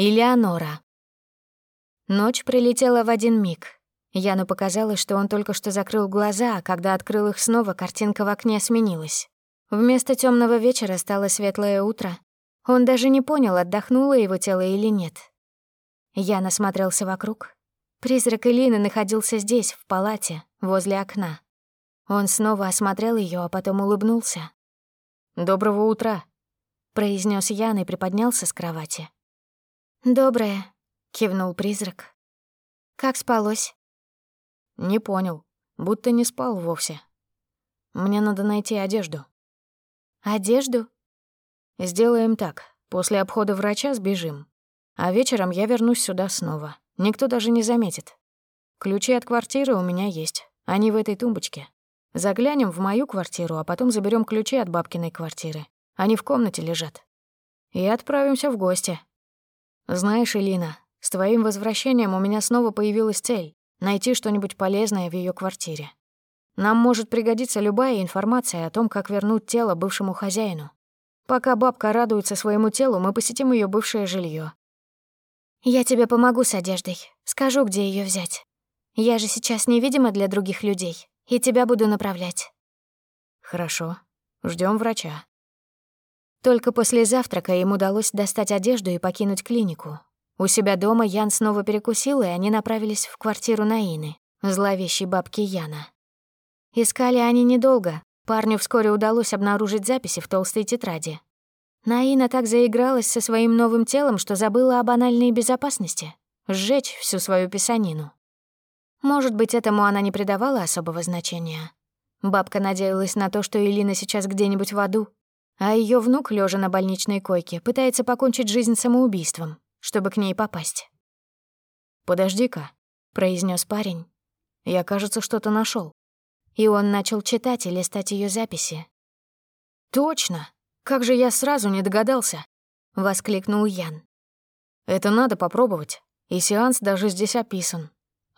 Элеонора. Ночь прилетела в один миг. Яну показалось, что он только что закрыл глаза, а когда открыл их снова, картинка в окне сменилась. Вместо темного вечера стало светлое утро. Он даже не понял, отдохнуло его тело или нет. Ян осмотрелся вокруг. Призрак Элины находился здесь, в палате, возле окна. Он снова осмотрел ее, а потом улыбнулся. «Доброго утра», — произнес Ян и приподнялся с кровати. «Доброе», — кивнул призрак. «Как спалось?» «Не понял. Будто не спал вовсе. Мне надо найти одежду». «Одежду?» «Сделаем так. После обхода врача сбежим. А вечером я вернусь сюда снова. Никто даже не заметит. Ключи от квартиры у меня есть. Они в этой тумбочке. Заглянем в мою квартиру, а потом заберем ключи от бабкиной квартиры. Они в комнате лежат. И отправимся в гости. Знаешь, Элина, с твоим возвращением у меня снова появилась цель — найти что-нибудь полезное в ее квартире. Нам может пригодиться любая информация о том, как вернуть тело бывшему хозяину. Пока бабка радуется своему телу, мы посетим ее бывшее жилье. Я тебе помогу с одеждой. Скажу, где ее взять. Я же сейчас невидима для других людей, и тебя буду направлять. Хорошо. Ждем врача. Только после завтрака им удалось достать одежду и покинуть клинику. У себя дома Ян снова перекусил, и они направились в квартиру Наины, зловещей бабки Яна. Искали они недолго. Парню вскоре удалось обнаружить записи в толстой тетради. Наина так заигралась со своим новым телом, что забыла о банальной безопасности — сжечь всю свою писанину. Может быть, этому она не придавала особого значения. Бабка надеялась на то, что Элина сейчас где-нибудь в аду, а ее внук, лежа на больничной койке, пытается покончить жизнь самоубийством, чтобы к ней попасть. «Подожди-ка», — произнес парень. «Я, кажется, что-то нашел. И он начал читать и листать ее записи. «Точно! Как же я сразу не догадался!» — воскликнул Ян. «Это надо попробовать. И сеанс даже здесь описан.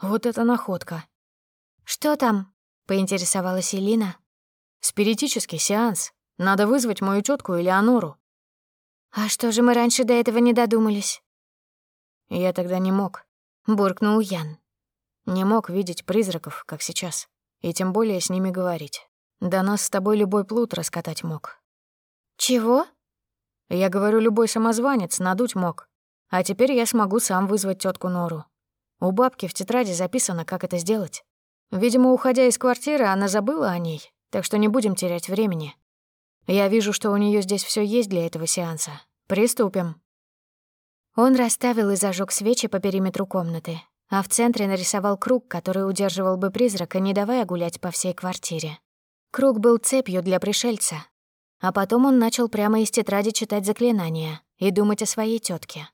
Вот это находка!» «Что там?» — поинтересовалась Элина. «Спиритический сеанс. Надо вызвать мою тетку Элеонору. А что же мы раньше до этого не додумались? Я тогда не мог, буркнул Ян. Не мог видеть призраков, как сейчас, и тем более с ними говорить. Да нас с тобой любой плут раскатать мог. Чего? Я говорю, любой самозванец надуть мог. А теперь я смогу сам вызвать тетку Нору. У бабки в тетради записано, как это сделать. Видимо, уходя из квартиры, она забыла о ней, так что не будем терять времени. Я вижу, что у нее здесь все есть для этого сеанса. Приступим». Он расставил и зажег свечи по периметру комнаты, а в центре нарисовал круг, который удерживал бы призрака, не давая гулять по всей квартире. Круг был цепью для пришельца. А потом он начал прямо из тетради читать заклинания и думать о своей тетке.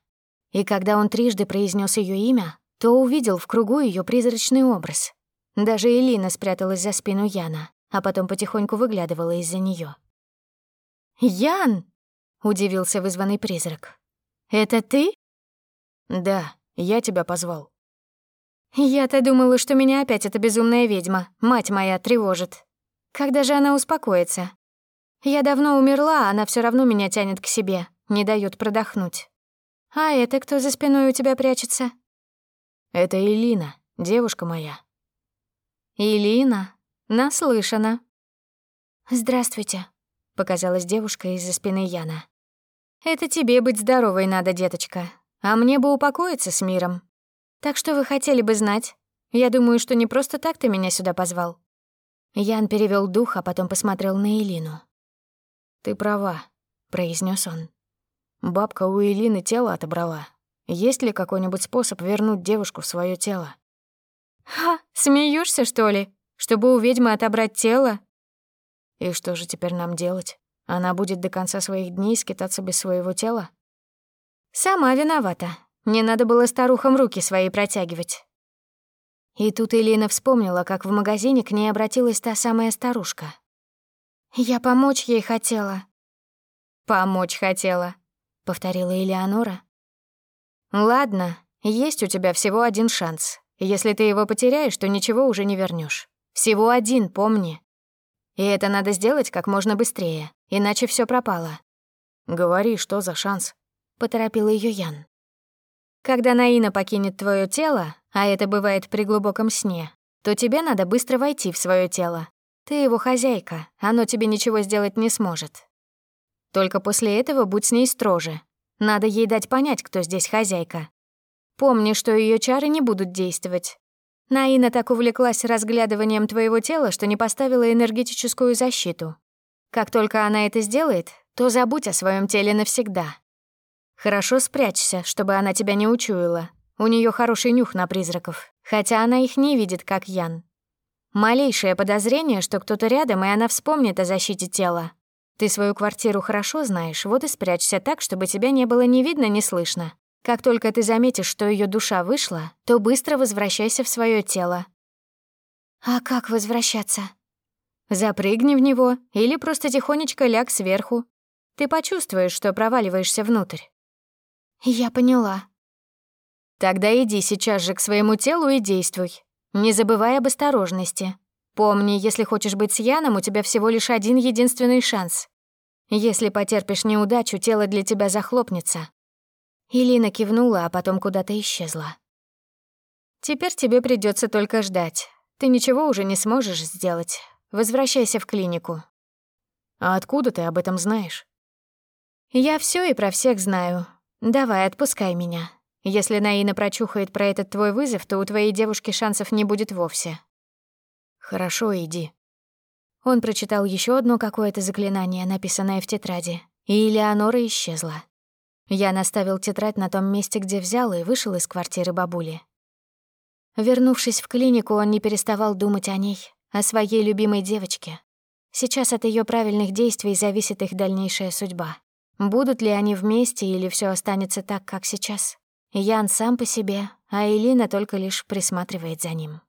И когда он трижды произнес ее имя, то увидел в кругу ее призрачный образ. Даже Элина спряталась за спину Яна, а потом потихоньку выглядывала из-за нее. «Ян!» — удивился вызванный призрак. «Это ты?» «Да, я тебя позвал». «Я-то думала, что меня опять эта безумная ведьма, мать моя, тревожит. Когда же она успокоится? Я давно умерла, а она все равно меня тянет к себе, не дает продохнуть. А это кто за спиной у тебя прячется?» «Это Элина, девушка моя». «Элина? Наслышана». «Здравствуйте», показалась девушка из-за спины Яна. «Это тебе быть здоровой надо, деточка, а мне бы упокоиться с миром. Так что вы хотели бы знать? Я думаю, что не просто так ты меня сюда позвал». Ян перевел дух, а потом посмотрел на Элину. «Ты права», — произнес он. «Бабка у Элины тело отобрала. Есть ли какой-нибудь способ вернуть девушку в свое тело?» «Ха, смеешься что ли? Чтобы у ведьмы отобрать тело? И что же теперь нам делать? Она будет до конца своих дней скитаться без своего тела? Сама виновата. Не надо было старухам руки свои протягивать. И тут Элина вспомнила, как в магазине к ней обратилась та самая старушка. «Я помочь ей хотела». «Помочь хотела», — повторила Элеонора. «Ладно, есть у тебя всего один шанс. Если ты его потеряешь, то ничего уже не вернешь. Всего один, помни. И это надо сделать как можно быстрее, иначе все пропало. «Говори, что за шанс?» — поторопил ее Ян. Когда Наина покинет твое тело, а это бывает при глубоком сне, то тебе надо быстро войти в свое тело. Ты его хозяйка, оно тебе ничего сделать не сможет. Только после этого будь с ней строже. Надо ей дать понять, кто здесь хозяйка. Помни, что ее чары не будут действовать. Наина так увлеклась разглядыванием твоего тела, что не поставила энергетическую защиту. Как только она это сделает, то забудь о своем теле навсегда. Хорошо спрячься, чтобы она тебя не учуяла. У нее хороший нюх на призраков, хотя она их не видит, как Ян. Малейшее подозрение, что кто-то рядом, и она вспомнит о защите тела. Ты свою квартиру хорошо знаешь, вот и спрячься так, чтобы тебя не было ни видно, ни слышно. Как только ты заметишь, что ее душа вышла, то быстро возвращайся в свое тело. А как возвращаться? Запрыгни в него или просто тихонечко ляг сверху. Ты почувствуешь, что проваливаешься внутрь. Я поняла. Тогда иди сейчас же к своему телу и действуй. Не забывай об осторожности. Помни, если хочешь быть с Яном, у тебя всего лишь один единственный шанс. Если потерпишь неудачу, тело для тебя захлопнется. Илина кивнула, а потом куда-то исчезла. Теперь тебе придется только ждать. Ты ничего уже не сможешь сделать. Возвращайся в клинику. А откуда ты об этом знаешь? Я все и про всех знаю. Давай, отпускай меня. Если Наина прочухает про этот твой вызов, то у твоей девушки шансов не будет вовсе. Хорошо, иди. Он прочитал еще одно какое-то заклинание, написанное в тетради, и Элеонора исчезла. Я наставил тетрадь на том месте, где взял, и вышел из квартиры бабули. Вернувшись в клинику, он не переставал думать о ней, о своей любимой девочке. Сейчас от ее правильных действий зависит их дальнейшая судьба. Будут ли они вместе или все останется так, как сейчас? Ян сам по себе, а Элина только лишь присматривает за ним.